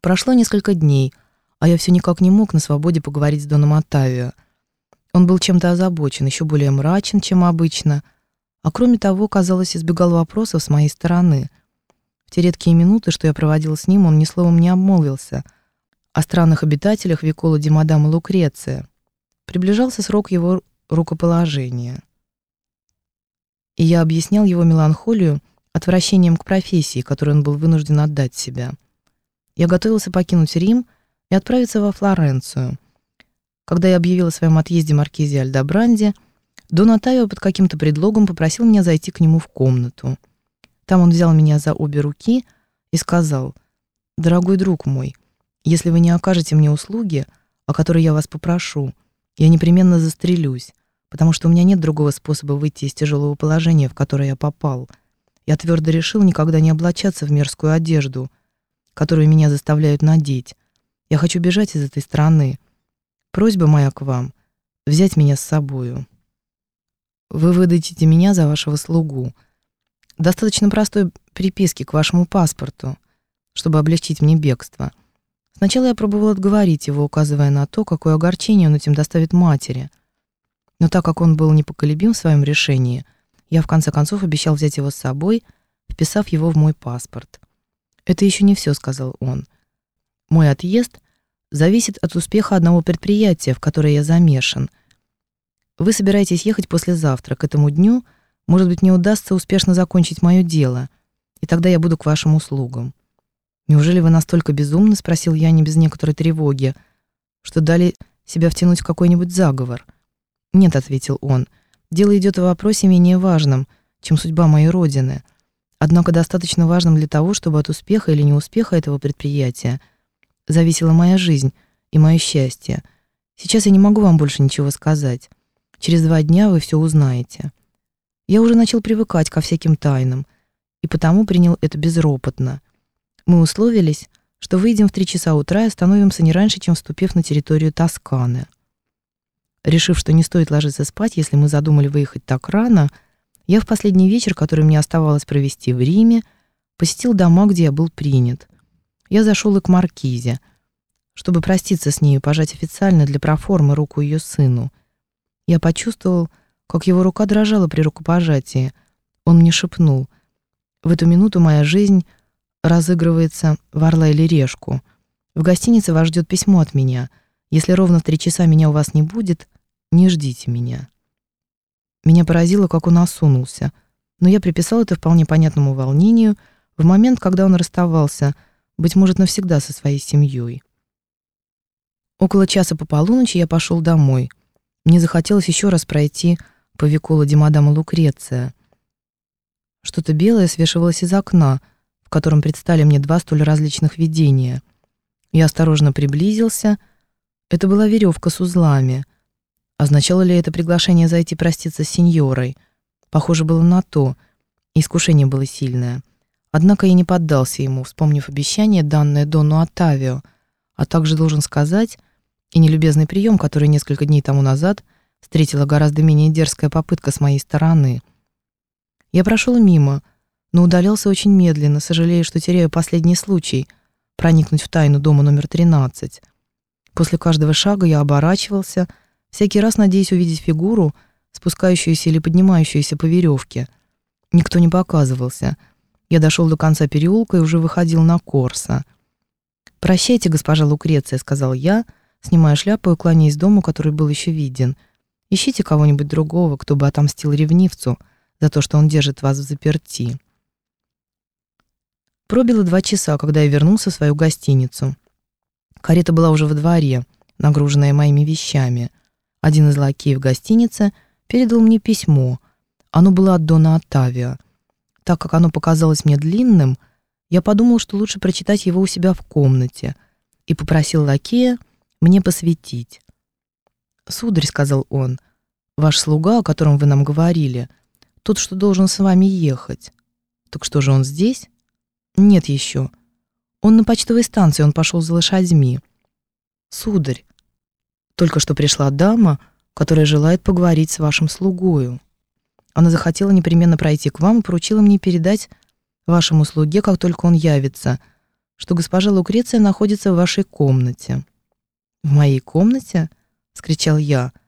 Прошло несколько дней, а я все никак не мог на свободе поговорить с Доном Оттавио. Он был чем-то озабочен, еще более мрачен, чем обычно, а кроме того, казалось, избегал вопросов с моей стороны. В те редкие минуты, что я проводил с ним, он ни словом не обмолвился о странных обитателях Викола Ди Мадама Лукреция. Приближался срок его рукоположения. И я объяснял его меланхолию отвращением к профессии, которой он был вынужден отдать себя. Я готовился покинуть Рим и отправиться во Флоренцию. Когда я объявил о своем отъезде маркизе Альдобранди, Дон Атавио под каким-то предлогом попросил меня зайти к нему в комнату. Там он взял меня за обе руки и сказал, «Дорогой друг мой, если вы не окажете мне услуги, о которой я вас попрошу, я непременно застрелюсь, потому что у меня нет другого способа выйти из тяжелого положения, в которое я попал. Я твердо решил никогда не облачаться в мерзкую одежду, которую меня заставляют надеть. Я хочу бежать из этой страны. Просьба моя к вам — взять меня с собою. Вы выдадите меня за вашего слугу. Достаточно простой приписки к вашему паспорту, чтобы облегчить мне бегство. Сначала я пробовал отговорить его, указывая на то, какое огорчение он этим доставит матери. Но так как он был непоколебим в своем решении, я в конце концов обещал взять его с собой, вписав его в мой паспорт. «Это еще не все», — сказал он. «Мой отъезд зависит от успеха одного предприятия, в которое я замешан. Вы собираетесь ехать послезавтра. К этому дню, может быть, мне удастся успешно закончить мое дело, и тогда я буду к вашим услугам. «Неужели вы настолько безумны?» — спросил я не без некоторой тревоги, что дали себя втянуть в какой-нибудь заговор. «Нет», — ответил он, — «дело идет о вопросе менее важном, чем судьба моей родины, однако достаточно важным для того, чтобы от успеха или неуспеха этого предприятия зависела моя жизнь и мое счастье. Сейчас я не могу вам больше ничего сказать. Через два дня вы все узнаете». Я уже начал привыкать ко всяким тайнам, и потому принял это безропотно — мы условились, что выйдем в три часа утра и остановимся не раньше, чем вступив на территорию Тосканы. Решив, что не стоит ложиться спать, если мы задумали выехать так рано, я в последний вечер, который мне оставалось провести в Риме, посетил дома, где я был принят. Я зашел и к Маркизе, чтобы проститься с ней и пожать официально для проформы руку ее сыну. Я почувствовал, как его рука дрожала при рукопожатии. Он мне шепнул. В эту минуту моя жизнь разыгрывается в «Орла или решку». В гостинице вас ждет письмо от меня. Если ровно в три часа меня у вас не будет, не ждите меня». Меня поразило, как он осунулся, но я приписал это вполне понятному волнению в момент, когда он расставался, быть может, навсегда со своей семьей. Около часа по полуночи я пошел домой. Мне захотелось еще раз пройти по Викола Димадама Лукреция. Что-то белое свешивалось из окна — в котором предстали мне два столь различных видения. Я осторожно приблизился. Это была веревка с узлами. Означало ли это приглашение зайти проститься с сеньорой? Похоже было на то. Искушение было сильное. Однако я не поддался ему, вспомнив обещание, данное Дону Оттавио, а также должен сказать, и нелюбезный прием, который несколько дней тому назад встретила гораздо менее дерзкая попытка с моей стороны. Я прошел мимо, но удалялся очень медленно, сожалея, что теряю последний случай проникнуть в тайну дома номер 13. После каждого шага я оборачивался, всякий раз надеясь увидеть фигуру, спускающуюся или поднимающуюся по веревке. Никто не показывался. Я дошел до конца переулка и уже выходил на Корса. «Прощайте, госпожа Лукреция», — сказал я, снимая шляпу и кланяясь дому, который был еще виден. «Ищите кого-нибудь другого, кто бы отомстил ревнивцу за то, что он держит вас в заперти». Пробило два часа, когда я вернулся в свою гостиницу. Карета была уже во дворе, нагруженная моими вещами. Один из лакеев гостиницы передал мне письмо. Оно было от Дона Оттавио. Так как оно показалось мне длинным, я подумал, что лучше прочитать его у себя в комнате, и попросил лакея мне посвятить. «Сударь», — сказал он, — «ваш слуга, о котором вы нам говорили, тот, что должен с вами ехать. Так что же он здесь?» Нет еще. Он на почтовой станции, он пошел за лошадьми. Сударь, только что пришла дама, которая желает поговорить с вашим слугою. Она захотела непременно пройти к вам и поручила мне передать вашему слуге, как только он явится, что госпожа Лукреция находится в вашей комнате». «В моей комнате?» — вскричал я —